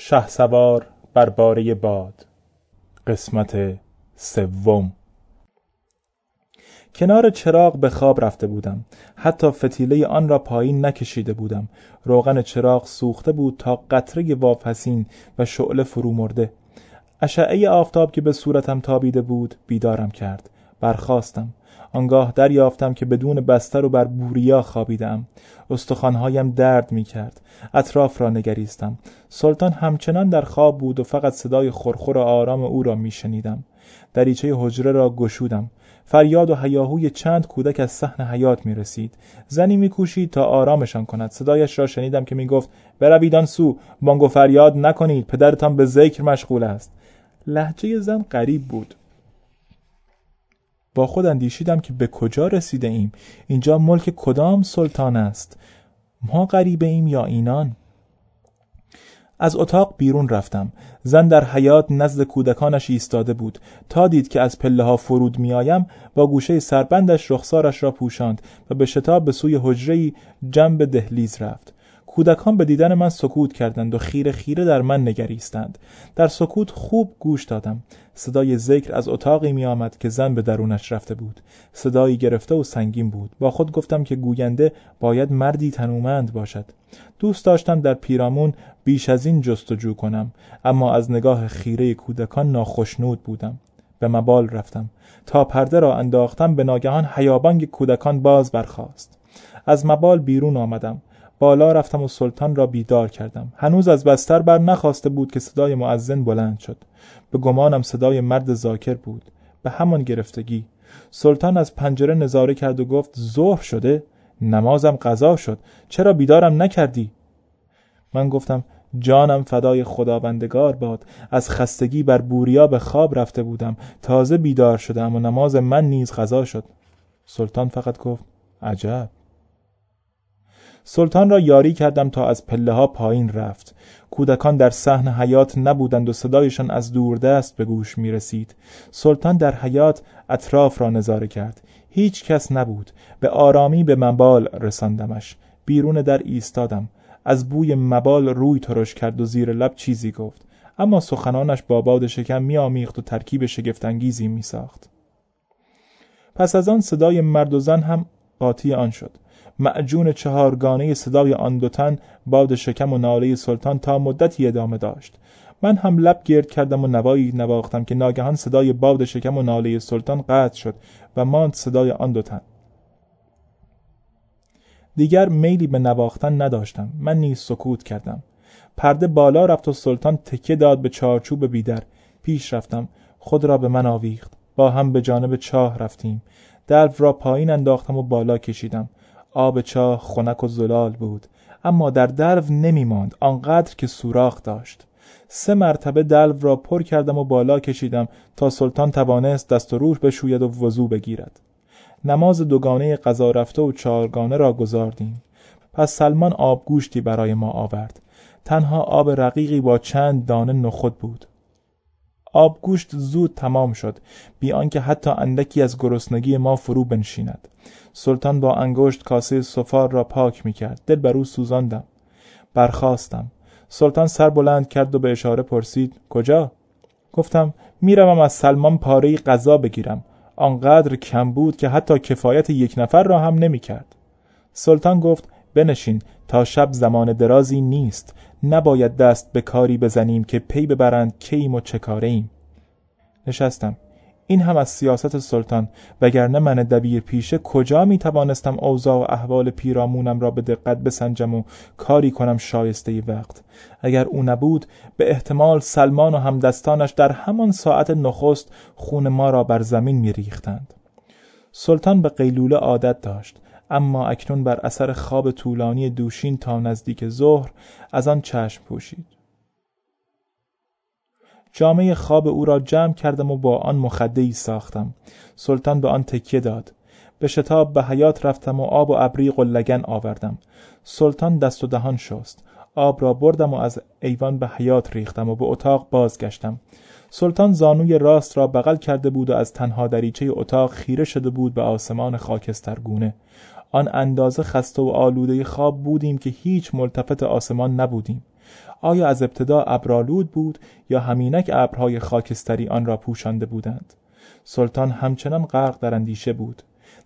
شهسوار بر باره باد. قسمت سوم. کنار چراغ به خواب رفته بودم. حتی فتیله آن را پایین نکشیده بودم. روغن چراغ سوخته بود تا قطره واپسین و شعله فرو مرده. اشعه آفتاب که به صورتم تابیده بود بیدارم کرد. برخواستم آنگاه دریافتم که بدون بستر و بر بوریا خوابیدم. استخوانهایم درد می کرد اطراف را نگریستم. سلطان همچنان در خواب بود و فقط صدای خورخور و آرام او را می شنیدم دریچه حجره را گشودم. فریاد و هیاهوی چند کودک از صحن حیات می رسید زنی می کوشید تا آرامشان کند. صدایش را شنیدم که می گفت بروید آن سو. بانگ و فریاد نکنید. پدرتان به ذکر مشغول است. لحجه زن غریب بود. با خود اندیشیدم که به کجا رسیده ایم. اینجا ملک کدام سلطان است؟ ما غریبه ایم یا اینان؟ از اتاق بیرون رفتم. زن در حیات نزد کودکانش ایستاده بود. تا دید که از پله ها فرود میآیم با گوشه سربندش رخسارش را پوشاند و به شتاب به سوی حجره جنب دهلیز رفت. کودکان به دیدن من سکوت کردند و خیره خیره در من نگریستند. در سکوت خوب گوش دادم. صدای ذکر از اتاقی می آمد که زن به درونش رفته بود. صدایی گرفته و سنگین بود. با خود گفتم که گوینده باید مردی تنومند باشد. دوست داشتم در پیرامون بیش از این جستجو کنم. اما از نگاه خیره کودکان ناخشنود بودم. به مبال رفتم. تا پرده را انداختم به ناگهان حیابانگ کودکان باز برخاست. از مبال بیرون آمدم. بالا رفتم و سلطان را بیدار کردم. هنوز از بستر بر نخواسته بود که صدای معزن بلند شد. به گمانم صدای مرد زاکر بود. به همان گرفتگی. سلطان از پنجره نظاره کرد و گفت ظهر شده نمازم قضا شد. چرا بیدارم نکردی؟ من گفتم جانم فدای خداوندگار باد. از خستگی بر بوریا به خواب رفته بودم. تازه بیدار شدم و نماز من نیز قضا شد. سلطان فقط گفت عجب. سلطان را یاری کردم تا از پله ها پایین رفت. کودکان در صحن حیات نبودند و صدایشان از دوردست به گوش می رسید سلطان در حیات اطراف را نظاره کرد. هیچ کس نبود. به آرامی به مبال رساندمش. بیرون در ایستادم. از بوی مبال روی ترش کرد و زیر لب چیزی گفت. اما سخنانش با باد شکم می آمیخت و ترکیب شگفتانگیزی می ساخت پس از آن صدای مرد و زن هم قاطی آن شد. معجون چهارگانه صدای آن دو تن باد شکم و ناله سلطان تا مدتی ادامه داشت. من هم لب گرد کردم و نوایی نواختم که ناگهان صدای باد شکم و ناله سلطان قطع شد و ماند صدای آن دو تن. دیگر میلی به نواختن نداشتم. من نیز سکوت کردم. پرده بالا رفت و سلطان تکه داد به چارچوب بیدر. پیش رفتم. خود را به من آویخت. با هم به جانب چاه رفتیم. دلو را پایین انداختم و بالا کشیدم. آب چاه خنک و زلال بود. اما در دلو نمی ماند آنقدر که سوراخ داشت. سه مرتبه دلو را پر کردم و بالا کشیدم تا سلطان توانست دست و روش بشوید و وضو بگیرد. نماز دوگانه قضا رفته و چهارگانه را گذاردیم پس سلمان آبگوشتی برای ما آورد. تنها آب رقیقی با چند دانه نخود بود. آبگوشت زود تمام شد بی آنکه حتی اندکی از گرسنگی ما فرو بنشیند. سلطان با انگشت کاسه سفار را پاک می کرد دل بر او سوزاندم. برخواستم سلطان سر بلند کرد و به اشاره پرسید کجا؟ گفتم می‌روم از سلمان پاره غذا بگیرم. آنقدر کم بود که حتی کفایت یک نفر را هم نمی کرد. سلطان گفت بنشین تا شب زمان درازی نیست. نباید دست به کاری بزنیم که پی ببرند کیم و چه ایم. نشستم این هم از سیاست سلطان وگرنه من دبیر پیشه کجا می توانستم اوضاع و احوال پیرامونم را به دقت بسنجم و کاری کنم شایسته وقت اگر او نبود به احتمال سلمان و همدستانش در همان ساعت نخست خون ما را بر زمین می ریختند. سلطان به قیلوله عادت داشت اما اکنون بر اثر خواب طولانی دوشین تا نزدیک ظهر از آن چشم پوشید. جامعه خواب او را جمع کردم و با آن مخده ای ساختم. سلطان به آن تکیه داد. به شتاب به حیات رفتم و آب و ابریق و لگن آوردم. سلطان دست و دهان شست. آب را بردم و از ایوان به حیات ریختم و به اتاق بازگشتم. سلطان زانوی راست را بغل کرده بود و از تنها دریچه اتاق خیره شده بود به آسمان خاکسترگونه. آن اندازه خسته و آلوده خواب بودیم که هیچ ملتفت آسمان نبودیم. آیا از ابتدا ابرالود بود یا همینک ابرهای خاکستری آن را پوشانده بودند؟ سلطان همچنان غرق در اندیشه بود.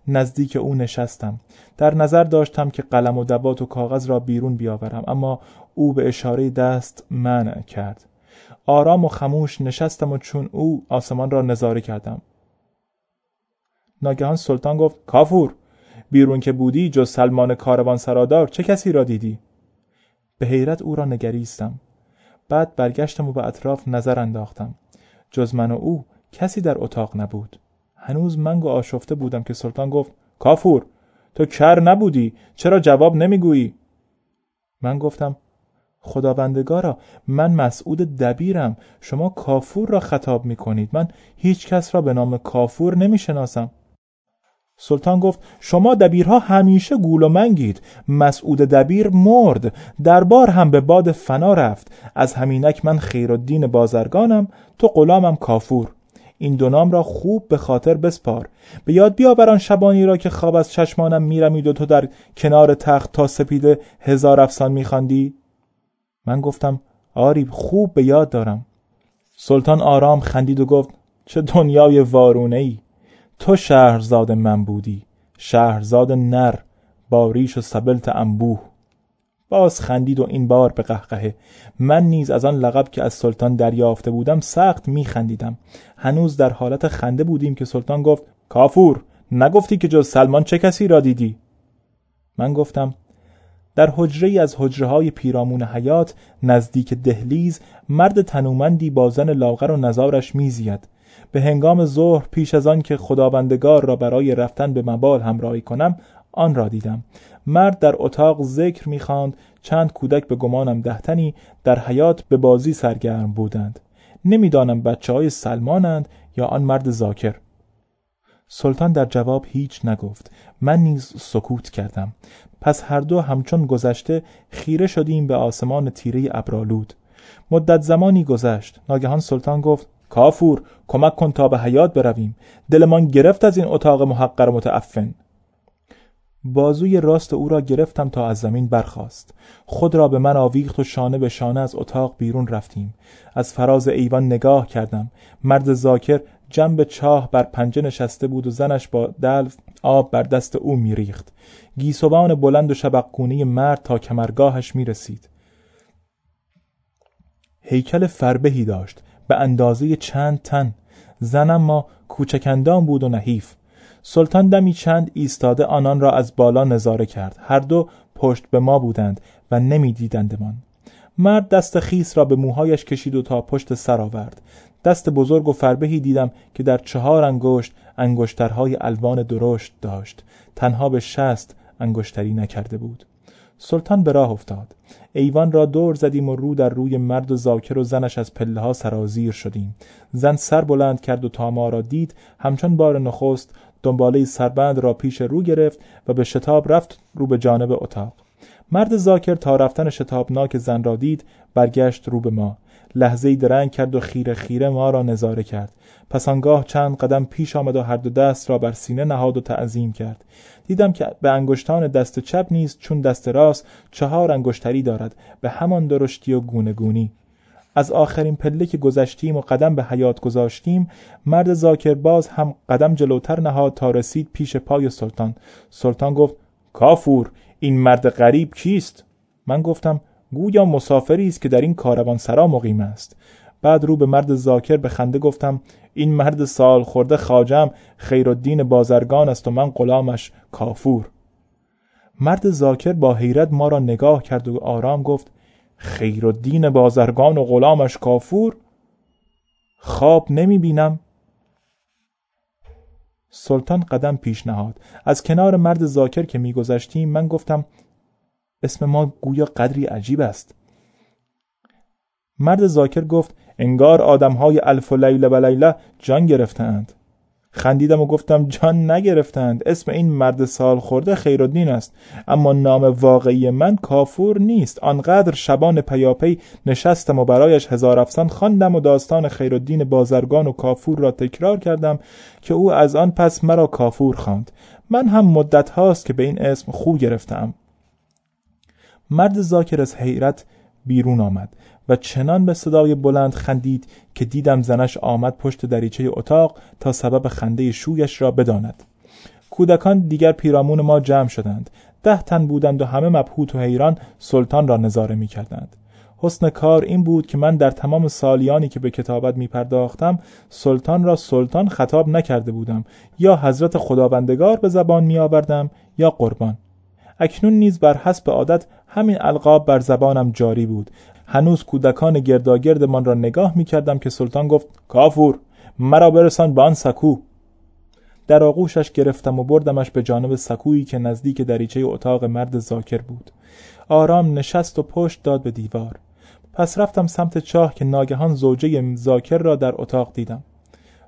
نزدیک او نشستم. در نظر داشتم که قلم و دوات و کاغذ را بیرون بیاورم اما او به اشاره دست منع کرد. آرام و خموش نشستم و چون او آسمان را نظاره کردم. ناگهان سلطان گفت کافور! بیرون که بودی جز سلمان کاروان سرادار چه کسی را دیدی؟ به حیرت او را نگریستم. بعد برگشتم و به اطراف نظر انداختم. جز من و او کسی در اتاق نبود. هنوز منگ و آشفته بودم که سلطان گفت کافور تو کر نبودی چرا جواب نمی‌گویی؟ من گفتم خداوندگارا من مسعود دبیرم شما کافور را خطاب می کنید من هیچ کس را به نام کافور نمی شناسم سلطان گفت شما دبیرها همیشه گول و منگید. مسعود دبیر مرد. دربار هم به باد فنا رفت. از همینک من خیرالدین بازرگانم تو غلامم کافور. این دو نام را خوب به خاطر بسپار. به یاد بیاور آن شبانی را که خواب از چشمانم میرمید و تو در کنار تخت تا سپیده هزار افسان میخواندی؟ من گفتم آری خوب به یاد دارم. سلطان آرام خندید و گفت چه دنیای وارونه ای تو شهرزاد من بودی شهرزاد نر با ریش و سبلت انبوه. باز خندید و این بار به قهقهه. من نیز از آن لقب که از سلطان دریافته بودم سخت میخندیدم. هنوز در حالت خنده بودیم که سلطان گفت کافور نگفتی که جز سلمان چه کسی را دیدی؟ من گفتم در حجره از حجره های پیرامون حیات نزدیک دهلیز مرد تنومندی با زن لاغر و نزارش میزید. به هنگام ظهر پیش از آن که خداوندگار را برای رفتن به مبال همراهی کنم آن را دیدم. مرد در اتاق ذکر می‌خواند چند کودک به گمانم دهتنی در حیات به بازی سرگرم بودند. نمی‌دانم بچه های سلمانند یا آن مرد زاکر. سلطان در جواب هیچ نگفت. من نیز سکوت کردم. پس هر دو همچون گذشته خیره شدیم به آسمان تیره ابرالود مدت زمانی گذشت. ناگهان سلطان گفت کافور کمک کن تا به حیات برویم. دلمان گرفت از این اتاق محقر متعفن. بازوی راست او را گرفتم تا از زمین برخاست. خود را به من آویخت و شانه به شانه از اتاق بیرون رفتیم. از فراز ایوان نگاه کردم. مرد زاکر جنب چاه بر پنجه نشسته بود و زنش با دلو آب بر دست او میریخت. گیسوان بلند و شبقگونه مرد تا کمرگاهش می‌رسید. هیکل فربهی داشت. به اندازه چند تن. زنم ما کوچکندان بود و نحیف. سلطان دمی چند ایستاده آنان را از بالا نظاره کرد. هر دو پشت به ما بودند و نمیدیدندمان. مرد دست خیس را به موهایش کشید و تا پشت سر آورد. دست بزرگ و فربهی دیدم که در چهار انگشت انگشترهای الوان درشت داشت. تنها به شست انگشتری نکرده بود. سلطان به راه افتاد. ایوان را دور زدیم و رو در روی مرد و زاکر و زنش از پله ها سرازیر شدیم. زن سر بلند کرد و تا ما را دید. همچون بار نخست دنباله سربند را پیش رو گرفت و به شتاب رفت رو به جانب اتاق. مرد زاکر تا رفتن شتابناک زن را دید برگشت رو به ما. لحظه درنگ کرد و خیره خیره ما را نظاره کرد. پس آنگاه چند قدم پیش آمد و هر دو دست را بر سینه نهاد و تعظیم کرد. دیدم که به انگشتان دست چپ نیز چون دست راست چهار انگشتری دارد به همان درشتی و گونگونی از آخرین پله که گذشتیم و قدم به حیات گذاشتیم مرد زاکر باز هم قدم جلوتر نهاد تا رسید پیش پای سلطان. سلطان گفت کافور این مرد غریب کیست؟ من گفتم گویا مسافری است که در این کاروان سرا مقیم است. بعد رو به مرد زاکر به خنده گفتم این مرد سال خورده خاجم خیرالدین بازرگان است و من غلامش کافور. مرد زاکر با حیرت ما را نگاه کرد و آرام گفت خیرالدین بازرگان و غلامش کافور؟ خواب نمی بینم. سلطان قدم پیش نهاد. از کنار مرد زاکر که میگذشتیم من گفتم اسم ما گویا قدری عجیب است. مرد زاکر گفت انگار آدمهای الف و لیله و لیله جان گرفتند خندیدم و گفتم جان نگرفتند اسم این مرد سال خورده خیرالدین است. اما نام واقعی من کافور نیست. آنقدر شبان پیاپی نشستم و برایش هزار افسان خواندم و داستان خیرالدین بازرگان و کافور را تکرار کردم که او از آن پس مرا کافور خواند. من هم مدت هاست که به این اسم خو گرفتم مرد زاکر از حیرت بیرون آمد و چنان به صدای بلند خندید که دیدم زنش آمد پشت دریچه اتاق تا سبب خنده شویش را بداند. کودکان دیگر پیرامون ما جمع شدند. ده تن بودند و همه مبهوت و حیران سلطان را نظاره می کردند. حسن کار این بود که من در تمام سالیانی که به کتابت می پرداختم سلطان را سلطان خطاب نکرده بودم یا حضرت خداوندگار به زبان می آوردم یا قربان. اکنون نیز بر حسب عادت همین القاب بر زبانم جاری بود. هنوز کودکان گرداگردمان را نگاه می کردم که سلطان گفت کافور مرا برسان به آن سکو. در آغوشش گرفتم و بردمش به جانب سکویی که نزدیک دریچه اتاق مرد زاکر بود. آرام نشست و پشت داد به دیوار. پس رفتم سمت چاه که ناگهان زوجه زاکر را در اتاق دیدم.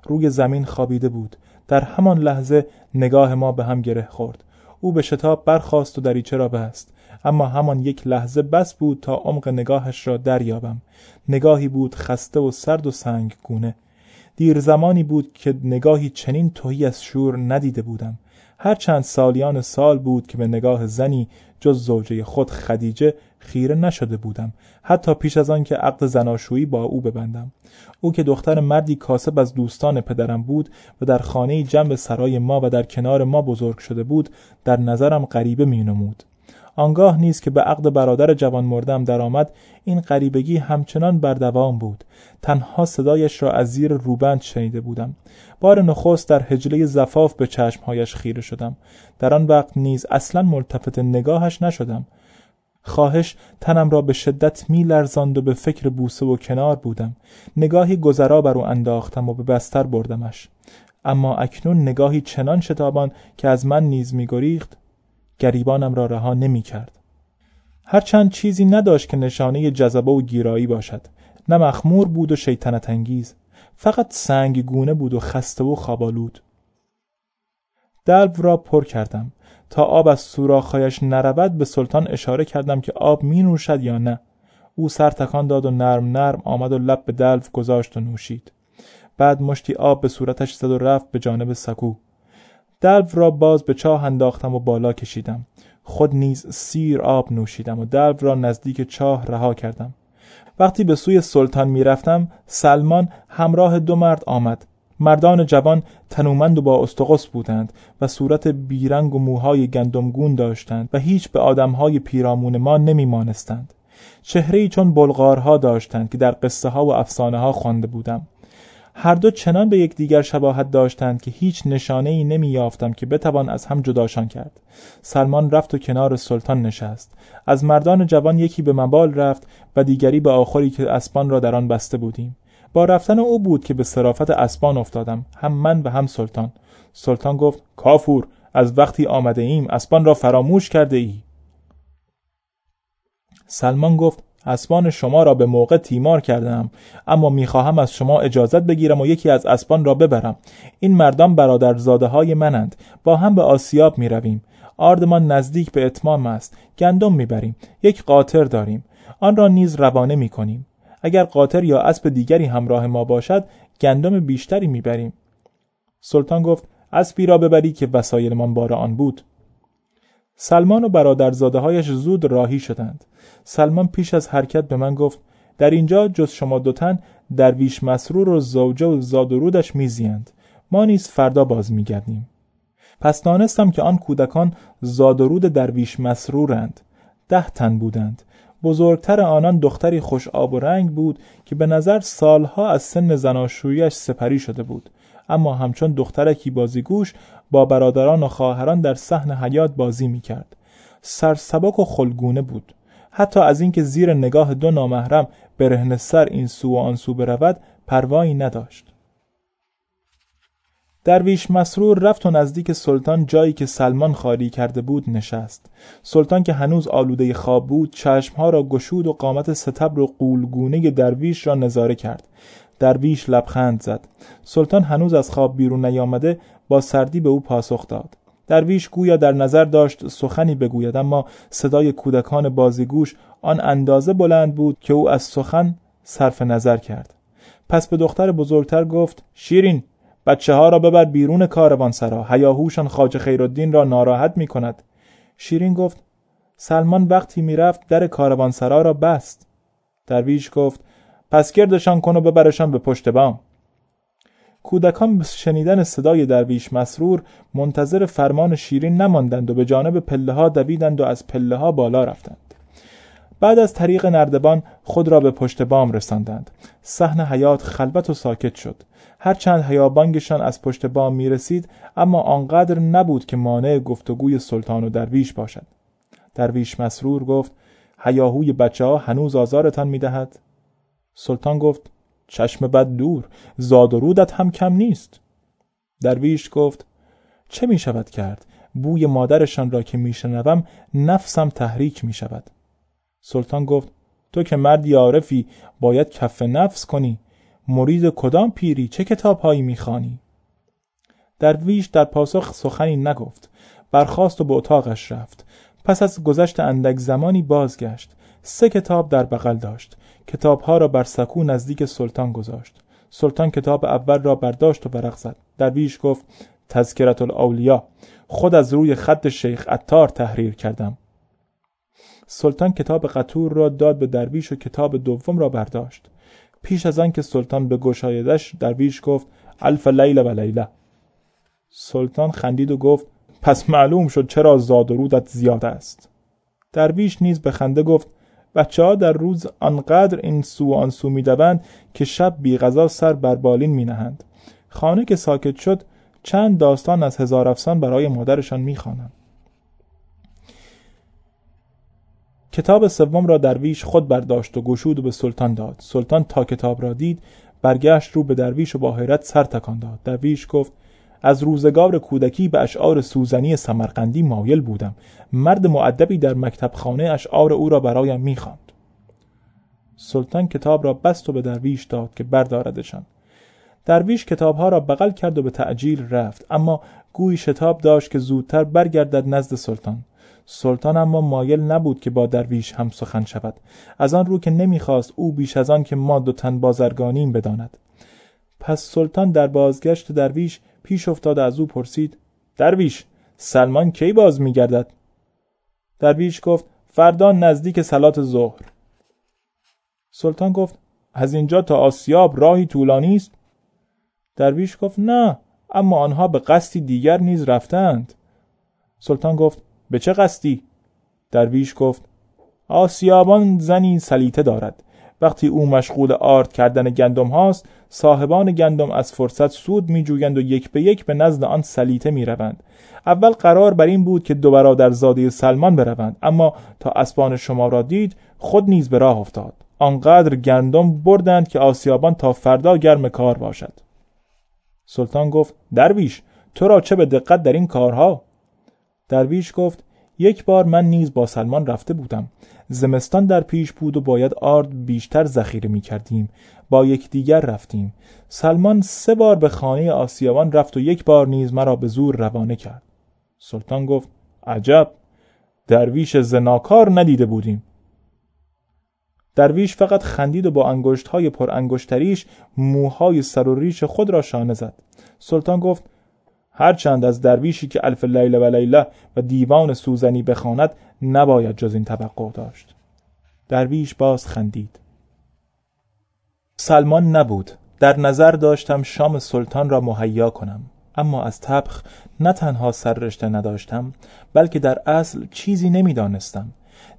روی زمین خوابیده بود. در همان لحظه نگاه ما به هم گره خورد. او به شتاب برخاست و دریچه را بست. اما همان یک لحظه بس بود تا عمق نگاهش را دریابم. نگاهی بود خسته و سرد و سنگ گونه دیر زمانی بود که نگاهی چنین توهی از شور ندیده بودم. هر چند سالیان سال بود که به نگاه زنی جز زوجه خود خدیجه خیره نشده بودم. حتی پیش از آن که عقد زناشویی با او ببندم. او که دختر مردی کاسب از دوستان پدرم بود و در خانه جنب سرای ما و در کنار ما بزرگ شده بود در نظرم غریبه می نمود آنگاه نیز که به عقد برادر جوان مردم درآمد این غریبگی همچنان بر دوام بود. تنها صدایش را از زیر روبند شنیده بودم. بار نخست در هجله زفاف به چشمهایش خیره شدم. در آن وقت نیز اصلا ملتفت نگاهش نشدم. خواهش تنم را به شدت می لرزاند و به فکر بوسه و کنار بودم. نگاهی گذرا بر او انداختم و به بستر بردمش. اما اکنون نگاهی چنان شتابان که از من نیز می گریخت گریبانم را رها نمی کرد هرچند چیزی نداشت که نشانه جذبه و گیرایی باشد. نه مخمور بود و شیطنت انگیز فقط سنگ گونه بود و خسته و خوابالود دلو را پر کردم. تا آب از سوراخهایش نرود به سلطان اشاره کردم که آب می نوشد یا نه. او سر تکان داد و نرم نرم آمد و لب به دلو گذاشت و نوشید. بعد مشتی آب به صورتش زد و رفت به جانب سکو. دلو را باز به چاه انداختم و بالا کشیدم. خود نیز سیر آب نوشیدم و دلو را نزدیک چاه رها کردم. وقتی به سوی سلطان می‌رفتم سلمان همراه دو مرد آمد. مردان جوان تنومند و با استقص بودند و صورت بیرنگ و موهای گندمگون داشتند و هیچ به آدمهای پیرامون ما نمیمانستند. چهره چون بلغارها داشتند که در قصه ها و افسانه ها خوانده بودم. هر دو چنان به یکدیگر شباهت داشتند که هیچ نشانه ای نمی یافتم که بتوان از هم جداشان کرد. سلمان رفت و کنار سلطان نشست. از مردان جوان یکی به مبال رفت و دیگری به آخری که اسبان را در آن بسته بودیم. با رفتن او بود که به صرافت اسبان افتادم هم من و هم سلطان. سلطان گفت کافور از وقتی آمده ایم اسبان را فراموش کرده ای. سلمان گفت اسبان شما را به موقع تیمار کردم اما می‌خواهم از شما اجازت بگیرم و یکی از اسبان را ببرم. این مردان برادرزاده های منند. با هم به آسیاب می رویم آردمان نزدیک به اتمام است. گندم می‌بریم. یک قاطر داریم. آن را نیز روانه می کنیم اگر قاطر یا اسب دیگری همراه ما باشد گندم بیشتری می‌بریم. سلطان گفت اسبی را ببری که وسایلمان بار آن بود. سلمان و برادرزاده هایش زود راهی شدند. سلمان پیش از حرکت به من گفت در اینجا جز شما دوتن درویش مسرور و زوجه و زاد و رودش میزیند ما نیز فردا باز میگردیم. پس دانستم که آن کودکان زاد و رود درویش مسرورند. ده تن بودند. بزرگتر آنان دختری خوش آب و رنگ بود که به نظر سالها از سن زناشویش سپری شده بود. اما همچون دخترکی بازیگوش با برادران و خواهران در صحن حیات بازی می‌کرد. سرسبک و خلگونه بود. حتی از اینکه زیر نگاه دو نامحرم برهن سر این سو و آن سو برود پروایی نداشت. درویش مسرور رفت و نزدیک سلطان جایی که سلمان خالی کرده بود نشست. سلطان که هنوز آلوده خواب بود چشمها را گشود و قامت ستبر و قولگونه درویش را نظاره کرد. درویش لبخند زد. سلطان هنوز از خواب بیرون نیامده با سردی به او پاسخ داد. درویش گویا در نظر داشت سخنی بگوید اما صدای کودکان بازیگوش آن اندازه بلند بود که او از سخن صرف نظر کرد. پس به دختر بزرگتر گفت شیرین بچه ها را ببر بیرون کاروانسرا هیاهوشان خاج خیرالدین را ناراحت می کند شیرین گفت سلمان وقتی می‌رفت در کاروانسرا را بست. درویش گفت پس گردشان کن و ببرشان به پشت بام. کودکان شنیدن صدای درویش مسرور منتظر فرمان شیرین نماندند و به جانب پله ها دویدند و از پله ها بالا رفتند. بعد از طریق نردبان خود را به پشت بام رساندند. صحن حیات خلوت و ساکت شد. هرچند هیابانگشان از پشت بام می رسید اما آنقدر نبود که مانع گفتگوی سلطان و درویش باشد. درویش مسرور گفت هیاهوی بچه ها هنوز آزارتان می دهد؟ سلطان گفت چشم بد دور زاد و رودت هم کم نیست. درویش گفت چه می شود کرد؟ بوی مادرشان را که میشنوم نفسم تحریک می شود. سلطان گفت تو که مردی عارفی باید کف نفس کنی. مرید کدام پیری؟ چه کتاب هایی می‌خوانی درویش در پاسخ سخنی نگفت. برخاست و به اتاقش رفت. پس از گذشت اندک زمانی بازگشت. سه کتاب در بغل داشت. کتابها را بر سکو نزدیک سلطان گذاشت. سلطان کتاب اول را برداشت و ورق زد. درویش گفت تذکرت الاولیا خود از روی خط شیخ اتار تحریر کردم. سلطان کتاب قطور را داد به درویش و کتاب دوم را برداشت. پیش از آن که سلطان به گشایدش درویش گفت الف لیله و لیله سلطان خندید و گفت پس معلوم شد چرا زاد و رودت زیاد است. درویش نیز به خنده گفت بچه ها در روز آنقدر این سو و آن سو می دوند که شب بی غذا سر بر بالین می نهند. خانه که ساکت شد چند داستان از هزار افسان برای مادرشان می خوانند. کتاب سوم را درویش خود برداشت و گشود و به سلطان داد سلطان تا کتاب را دید برگشت رو به درویش و با حیرت سر تکان داد درویش گفت از روزگار کودکی به اشعار سوزنی سمرقندی مایل بودم. مرد معدبی در مکتب خانه اشعار او را برایم می‌خواند. سلطان کتاب را بست و به درویش داد که برداردشان. درویش کتابها را بغل کرد و به تعجیل رفت اما گوی شتاب داشت که زودتر برگردد نزد سلطان. سلطان اما مایل نبود که با درویش هم سخن شود. از آن رو که نمی‌خواست او بیش از آن که ما دو تن بازرگانیم بداند. پس سلطان در بازگشت درویش پیش افتاد از او پرسید درویش سلمان کی باز میگردد؟ درویش گفت فردا نزدیک سلات ظهر. سلطان گفت از اینجا تا آسیاب راهی طولانی است؟ درویش گفت نه اما آنها به قصدی دیگر نیز رفتند. سلطان گفت به چه قصدی؟ درویش گفت آسیابان زنی سلیته دارد. وقتی او مشغول آرد کردن گندم هاست صاحبان گندم از فرصت سود می جویند و یک به یک به نزد آن سلیته می روند. اول قرار بر این بود که دو برادر زاده سلمان بروند اما تا اسبان شما را دید خود نیز به راه افتاد. آنقدر گندم بردند که آسیابان تا فردا گرم کار باشد. سلطان گفت درویش تو را چه به دقت در این کارها؟ درویش گفت یک بار من نیز با سلمان رفته بودم. زمستان در پیش بود و باید آرد بیشتر ذخیره می کردیم با یکدیگر رفتیم. سلمان سه بار به خانه آسیابان رفت و یک بار نیز مرا به زور روانه کرد. سلطان گفت عجب! درویش زناکار ندیده بودیم. درویش فقط خندید و با انگشت های پر انگشتریش موهای سر و ریش خود را شانه زد. سلطان گفت هرچند از درویشی که الف لیله و لیله و دیوان سوزنی بخواند نباید جز این توقع داشت. درویش باز خندید. سلمان نبود. در نظر داشتم شام سلطان را مهیا کنم. اما از طبخ نه تنها سررشته نداشتم بلکه در اصل چیزی نمی‌دانستم.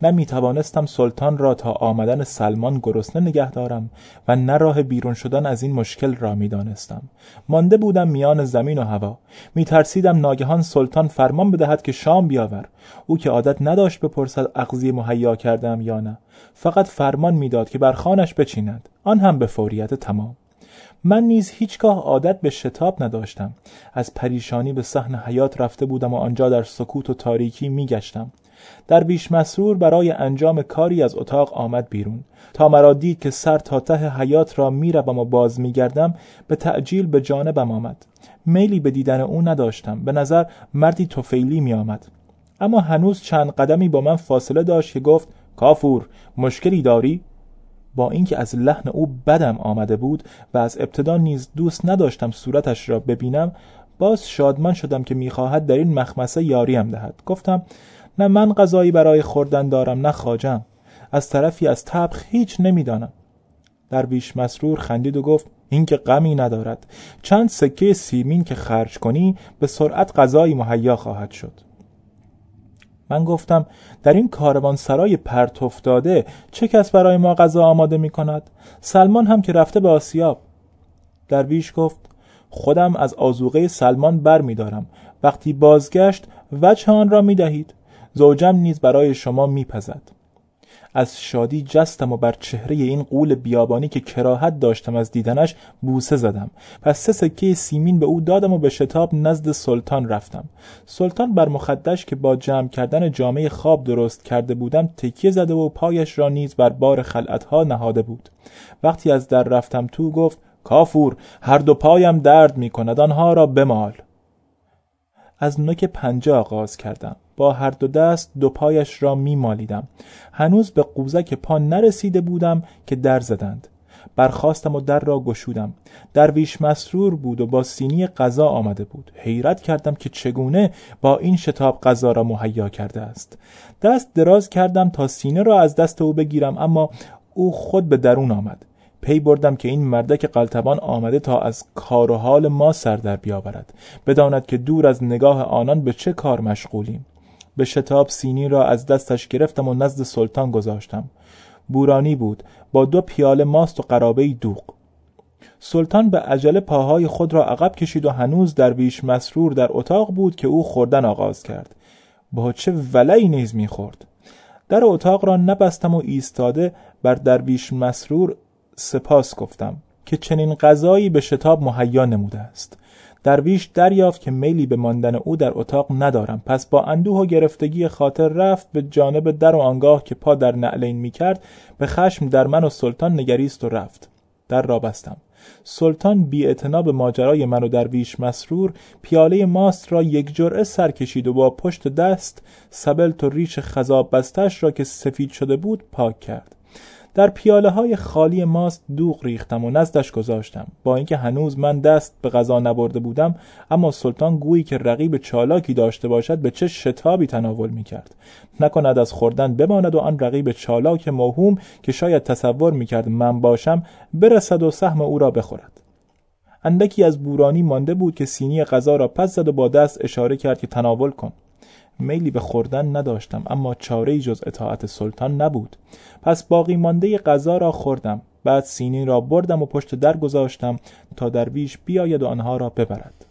نه می توانستم سلطان را تا آمدن سلمان گرسنه نگه دارم و نه راه بیرون شدن از این مشکل را می دانستم. مانده بودم میان زمین و هوا. می ترسیدم ناگهان سلطان فرمان بدهد که شام بیاور. او که عادت نداشت بپرسد اغذیه مهیا کردم یا نه. فقط فرمان می‌داد که بر خانش بچیند. آن هم به فوریت تمام. من نیز هیچگاه عادت به شتاب نداشتم. از پریشانی به صحن حیات رفته بودم و آنجا در سکوت و تاریکی میگشتم. در بیش مسرور برای انجام کاری از اتاق آمد بیرون. تا مرا دید که سر تا ته حیات را می‌روم و باز میگردم به تعجیل به جانبم آمد. میلی به دیدن او نداشتم. به نظر مردی توفیلی می آمد اما هنوز چند قدمی با من فاصله داشت که گفت کافور مشکلی داری؟ با اینکه از لحن او بدم آمده بود و از ابتدا نیز دوست نداشتم صورتش را ببینم باز شادمان شدم که می‌خواهد در این مخمسه یاریم دهد. گفتم نه من غذایی برای خوردن دارم نه خاجم از طرفی از تبخ هیچ نمی‌دانم. درویش مسرور خندید و گفت این که غمی ندارد. چند سکه سیمین که خرج کنی به سرعت غذایی مهیا خواهد شد. من گفتم در این کاروان سرای پرت افتاده چه کس برای ما غذا آماده می کند؟ سلمان هم که رفته به آسیاب. درویش گفت خودم از آزوغه سلمان بر می دارم. وقتی بازگشت وجه آن را می دهید زوجم نیز برای شما می پزد. از شادی جستم و بر چهره این قول بیابانی که کراهت داشتم از دیدنش بوسه زدم. پس سه سکه سیمین به او دادم و به شتاب نزد سلطان رفتم. سلطان بر مخدش که با جمع کردن جامعه خواب درست کرده بودم تکیه زده و پایش را نیز بر بار خلعتها نهاده بود. وقتی از در رفتم تو گفت کافور هر دو پایم درد می کند آنها را بمال. از نوک پنجه آغاز کردم. با هر دو دست دو پایش را می مالیدم هنوز به قوزک پا نرسیده بودم که در زدند. برخواستم و در را گشودم. درویش مسرور بود و با سینی غذا آمده بود. حیرت کردم که چگونه با این شتاب غذا را مهیا کرده است. دست دراز کردم تا سینه را از دست او بگیرم اما او خود به درون آمد. پی بردم که این مردک قلتبان آمده تا از کار و حال ما سر در بیاورد. بداند که دور از نگاه آنان به چه کار مشغولیم. به شتاب سینی را از دستش گرفتم و نزد سلطان گذاشتم. بورانی بود. با دو پیاله ماست و قرابه دوغ. سلطان به عجله پاهای خود را عقب کشید و هنوز درویش مسرور در اتاق بود که او خوردن آغاز کرد. با چه ولعی نیز می‌خورد؟ در اتاق را نبستم و ایستاده بر درویش مسرور سپاس گفتم که چنین غذایی به شتاب مهیا نموده است. درویش دریافت که میلی به ماندن او در اتاق ندارم. پس با اندوه و گرفتگی خاطر رفت به جانب در و آنگاه که پا در نعلین می کرد به خشم در من و سلطان نگریست و رفت. در را بستم. سلطان بی به ماجرای من و درویش مسرور پیاله ماست را یک جرعه سر کشید و با پشت دست سبلت و ریش خذاب بستش را که سفید شده بود پاک کرد. در پیاله های خالی ماست دوغ ریختم و نزدش گذاشتم. با اینکه هنوز من دست به غذا نبرده بودم اما سلطان گویی که رقیب چالاکی داشته باشد به چه شتابی تناول می کرد نکند از خوردن بماند و آن رقیب چالاک موهوم که شاید تصور می کرد من باشم برسد و سهم او را بخورد. اندکی از بورانی مانده بود که سینی غذا را پس زد و با دست اشاره کرد که تناول کن. میلی به خوردن نداشتم اما چاره جز اطاعت سلطان نبود. پس باقی مانده غذا را خوردم. بعد سینی را بردم و پشت در گذاشتم تا درویش بیاید و آنها را ببرد.